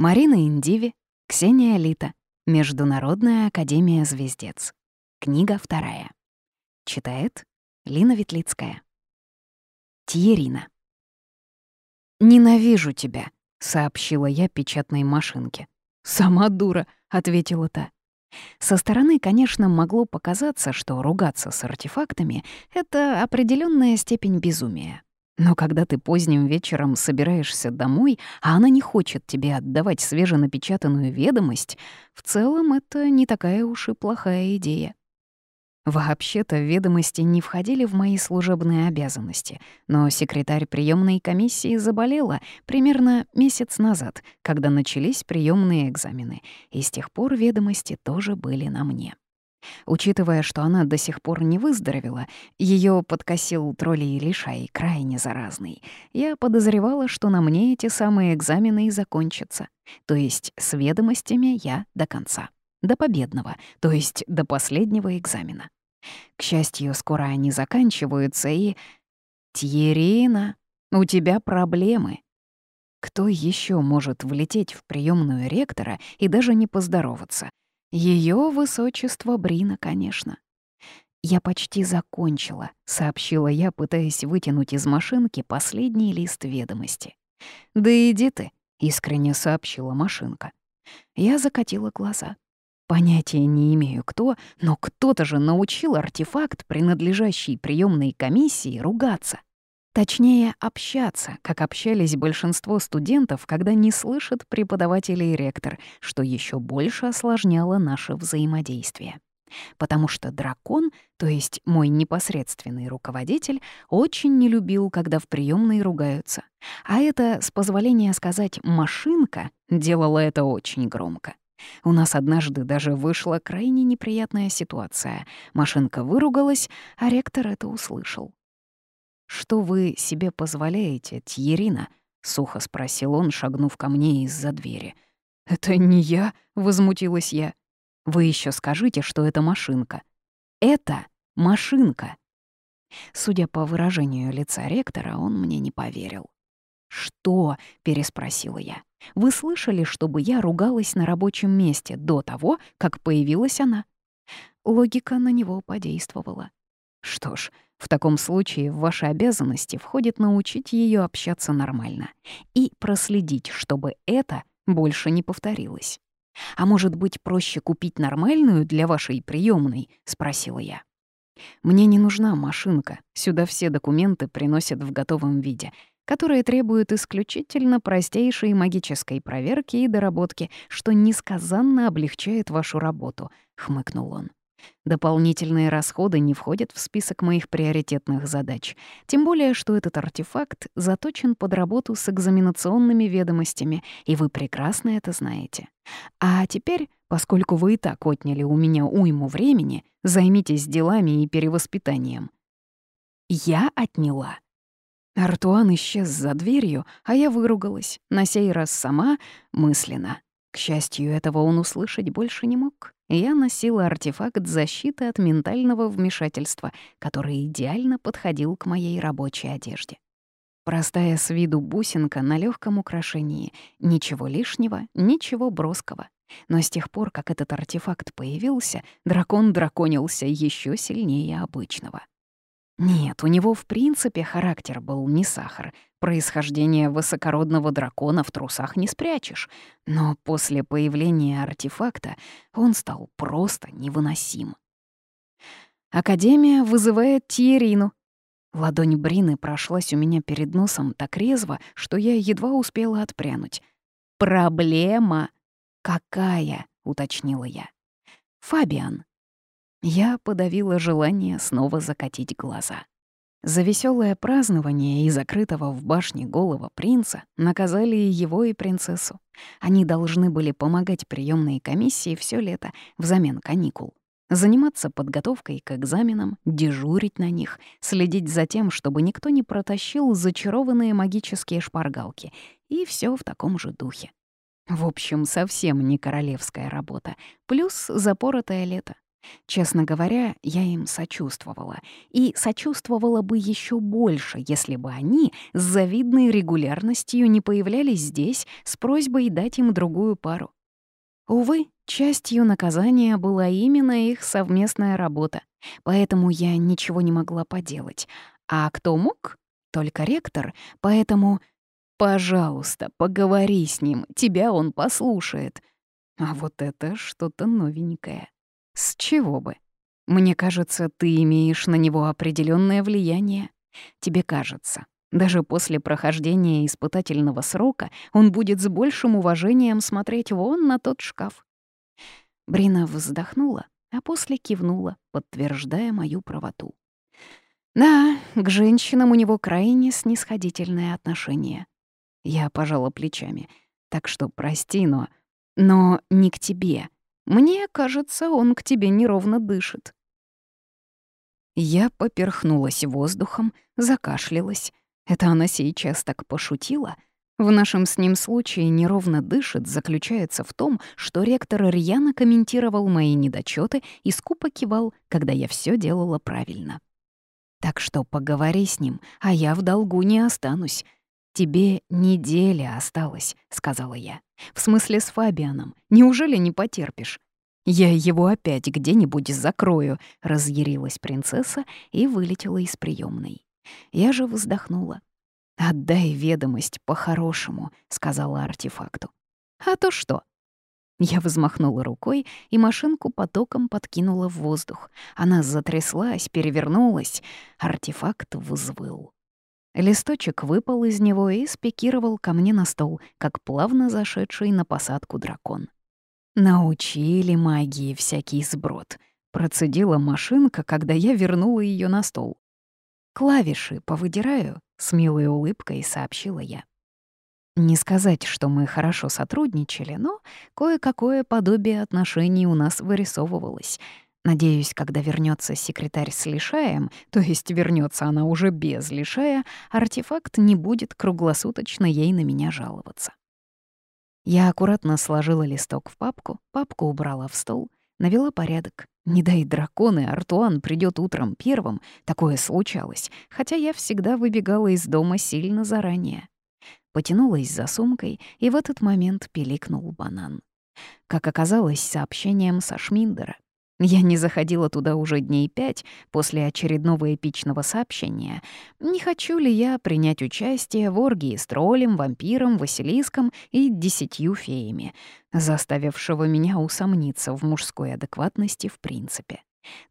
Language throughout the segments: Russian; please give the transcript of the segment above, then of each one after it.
Марина Индиви, Ксения Лита, Международная академия звездец. Книга вторая. Читает Лина Ветлицкая. Тьерина. «Ненавижу тебя», — сообщила я печатной машинке. «Сама дура», — ответила та. Со стороны, конечно, могло показаться, что ругаться с артефактами — это определенная степень безумия. Но когда ты поздним вечером собираешься домой, а она не хочет тебе отдавать свеженапечатанную ведомость, в целом это не такая уж и плохая идея. Вообще-то ведомости не входили в мои служебные обязанности, но секретарь приемной комиссии заболела примерно месяц назад, когда начались приемные экзамены, и с тех пор ведомости тоже были на мне. Учитывая, что она до сих пор не выздоровела, ее подкосил троллей лишай, крайне заразный, я подозревала, что на мне эти самые экзамены и закончатся. То есть с ведомостями я до конца. До победного, то есть до последнего экзамена. К счастью, скоро они заканчиваются, и... «Тьерина, у тебя проблемы», кто еще может влететь в приемную ректора и даже не поздороваться? Ее высочество Брина, конечно. «Я почти закончила», — сообщила я, пытаясь вытянуть из машинки последний лист ведомости. «Да иди ты», — искренне сообщила машинка. Я закатила глаза. Понятия не имею, кто, но кто-то же научил артефакт, принадлежащий приемной комиссии, ругаться. Точнее, общаться, как общались большинство студентов, когда не слышат преподаватель и ректор, что еще больше осложняло наше взаимодействие. Потому что дракон, то есть мой непосредственный руководитель, очень не любил, когда в приемной ругаются. А это, с позволения сказать, машинка делала это очень громко. У нас однажды даже вышла крайне неприятная ситуация. Машинка выругалась, а ректор это услышал. «Что вы себе позволяете, Тьерина?» — сухо спросил он, шагнув ко мне из-за двери. «Это не я», — возмутилась я. «Вы еще скажите, что это машинка». «Это машинка». Судя по выражению лица ректора, он мне не поверил. «Что?» — переспросила я. «Вы слышали, чтобы я ругалась на рабочем месте до того, как появилась она?» Логика на него подействовала. Что ж, в таком случае в ваши обязанности входит научить ее общаться нормально и проследить, чтобы это больше не повторилось. «А может быть, проще купить нормальную для вашей приемной? спросила я. «Мне не нужна машинка. Сюда все документы приносят в готовом виде, которые требуют исключительно простейшей магической проверки и доработки, что несказанно облегчает вашу работу», — хмыкнул он. Дополнительные расходы не входят в список моих приоритетных задач, тем более, что этот артефакт заточен под работу с экзаменационными ведомостями, и вы прекрасно это знаете. А теперь, поскольку вы и так отняли у меня уйму времени, займитесь делами и перевоспитанием. Я отняла. Артуан исчез за дверью, а я выругалась, на сей раз сама, мысленно. К счастью, этого он услышать больше не мог. Я носила артефакт защиты от ментального вмешательства, который идеально подходил к моей рабочей одежде. Простая с виду бусинка на легком украшении. Ничего лишнего, ничего броского. Но с тех пор, как этот артефакт появился, дракон драконился еще сильнее обычного. Нет, у него в принципе характер был не сахар. Происхождение высокородного дракона в трусах не спрячешь. Но после появления артефакта он стал просто невыносим. Академия вызывает Тиерину. Ладонь Брины прошлась у меня перед носом так резво, что я едва успела отпрянуть. «Проблема?» «Какая?» — уточнила я. «Фабиан, я подавила желание снова закатить глаза. За веселое празднование и закрытого в башне голого принца наказали и его, и принцессу. Они должны были помогать приемной комиссии все лето взамен каникул. Заниматься подготовкой к экзаменам, дежурить на них, следить за тем, чтобы никто не протащил зачарованные магические шпаргалки. И все в таком же духе. В общем, совсем не королевская работа. Плюс запоротое лето. Честно говоря, я им сочувствовала. И сочувствовала бы еще больше, если бы они с завидной регулярностью не появлялись здесь с просьбой дать им другую пару. Увы, частью наказания была именно их совместная работа, поэтому я ничего не могла поделать. А кто мог? Только ректор, поэтому... Пожалуйста, поговори с ним, тебя он послушает. А вот это что-то новенькое. С чего бы? Мне кажется, ты имеешь на него определенное влияние. Тебе кажется. Даже после прохождения испытательного срока он будет с большим уважением смотреть вон на тот шкаф. Брина вздохнула, а после кивнула, подтверждая мою правоту. Да, к женщинам у него крайне снисходительное отношение. Я пожала плечами. Так что прости, но... Но не к тебе. Мне кажется, он к тебе неровно дышит. Я поперхнулась воздухом, закашлялась. Это она сейчас так пошутила? В нашем с ним случае неровно дышит заключается в том, что ректор рьяно комментировал мои недочеты и скупо кивал, когда я все делала правильно. Так что поговори с ним, а я в долгу не останусь. «Тебе неделя осталась», — сказала я. «В смысле с Фабианом. Неужели не потерпишь?» «Я его опять где-нибудь закрою», — разъярилась принцесса и вылетела из приемной. Я же вздохнула. «Отдай ведомость по-хорошему», — сказала артефакту. «А то что?» Я взмахнула рукой, и машинку потоком подкинула в воздух. Она затряслась, перевернулась. Артефакт взвыл. Листочек выпал из него и спикировал ко мне на стол, как плавно зашедший на посадку дракон. «Научили магии всякий сброд», — процедила машинка, когда я вернула ее на стол. «Клавиши повыдираю», — с милой улыбкой сообщила я. Не сказать, что мы хорошо сотрудничали, но кое-какое подобие отношений у нас вырисовывалось — Надеюсь, когда вернется секретарь с лишаем, то есть вернется она уже без лишая, артефакт не будет круглосуточно ей на меня жаловаться. Я аккуратно сложила листок в папку, папку убрала в стол, навела порядок. Не дай драконы, Артуан придет утром первым, такое случалось, хотя я всегда выбегала из дома сильно заранее. Потянулась за сумкой, и в этот момент пиликнул банан. Как оказалось, сообщением со Шминдера — я не заходила туда уже дней пять после очередного эпичного сообщения. Не хочу ли я принять участие в оргии с троллем, вампиром, василиском и десятью феями, заставившего меня усомниться в мужской адекватности в принципе.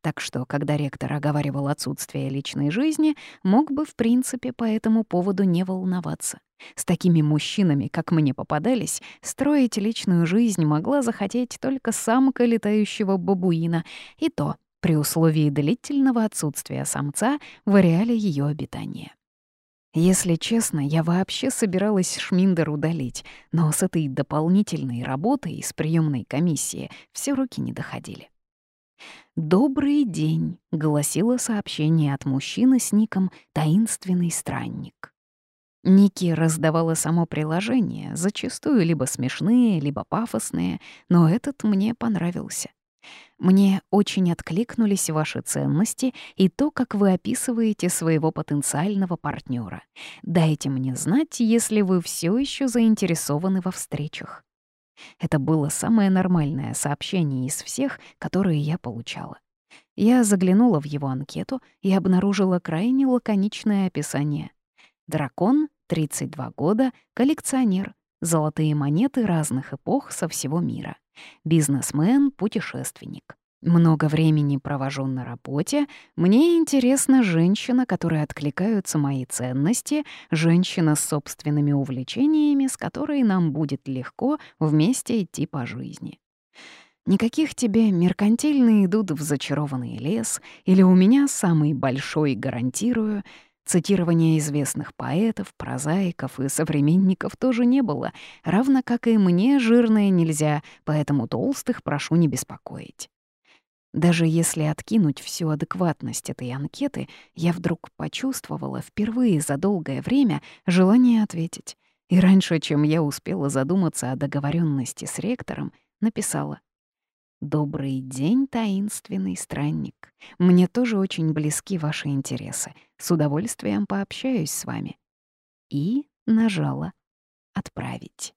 Так что, когда ректор оговаривал отсутствие личной жизни, мог бы, в принципе, по этому поводу не волноваться. С такими мужчинами, как мне попадались, строить личную жизнь могла захотеть только самка летающего бабуина, и то при условии длительного отсутствия самца в ареале ее обитания. Если честно, я вообще собиралась Шминдер удалить, но с этой дополнительной работой из приемной комиссии все руки не доходили. «Добрый день», — гласило сообщение от мужчины с ником «Таинственный странник». Ники раздавала само приложение, зачастую либо смешные, либо пафосные, но этот мне понравился. Мне очень откликнулись ваши ценности и то, как вы описываете своего потенциального партнера. Дайте мне знать, если вы все еще заинтересованы во встречах. Это было самое нормальное сообщение из всех, которые я получала. Я заглянула в его анкету и обнаружила крайне лаконичное описание. Дракон, 32 года, коллекционер, золотые монеты разных эпох со всего мира, бизнесмен, путешественник. Много времени провожу на работе. Мне интересна женщина, которой откликаются мои ценности, женщина с собственными увлечениями, с которой нам будет легко вместе идти по жизни. Никаких тебе меркантильные идут в зачарованный лес, или у меня самый большой гарантирую. Цитирования известных поэтов, прозаиков и современников тоже не было, равно как и мне жирное нельзя, поэтому толстых прошу не беспокоить. Даже если откинуть всю адекватность этой анкеты, я вдруг почувствовала впервые за долгое время желание ответить. И раньше, чем я успела задуматься о договоренности с ректором, написала «Добрый день, таинственный странник. Мне тоже очень близки ваши интересы. С удовольствием пообщаюсь с вами». И нажала «Отправить».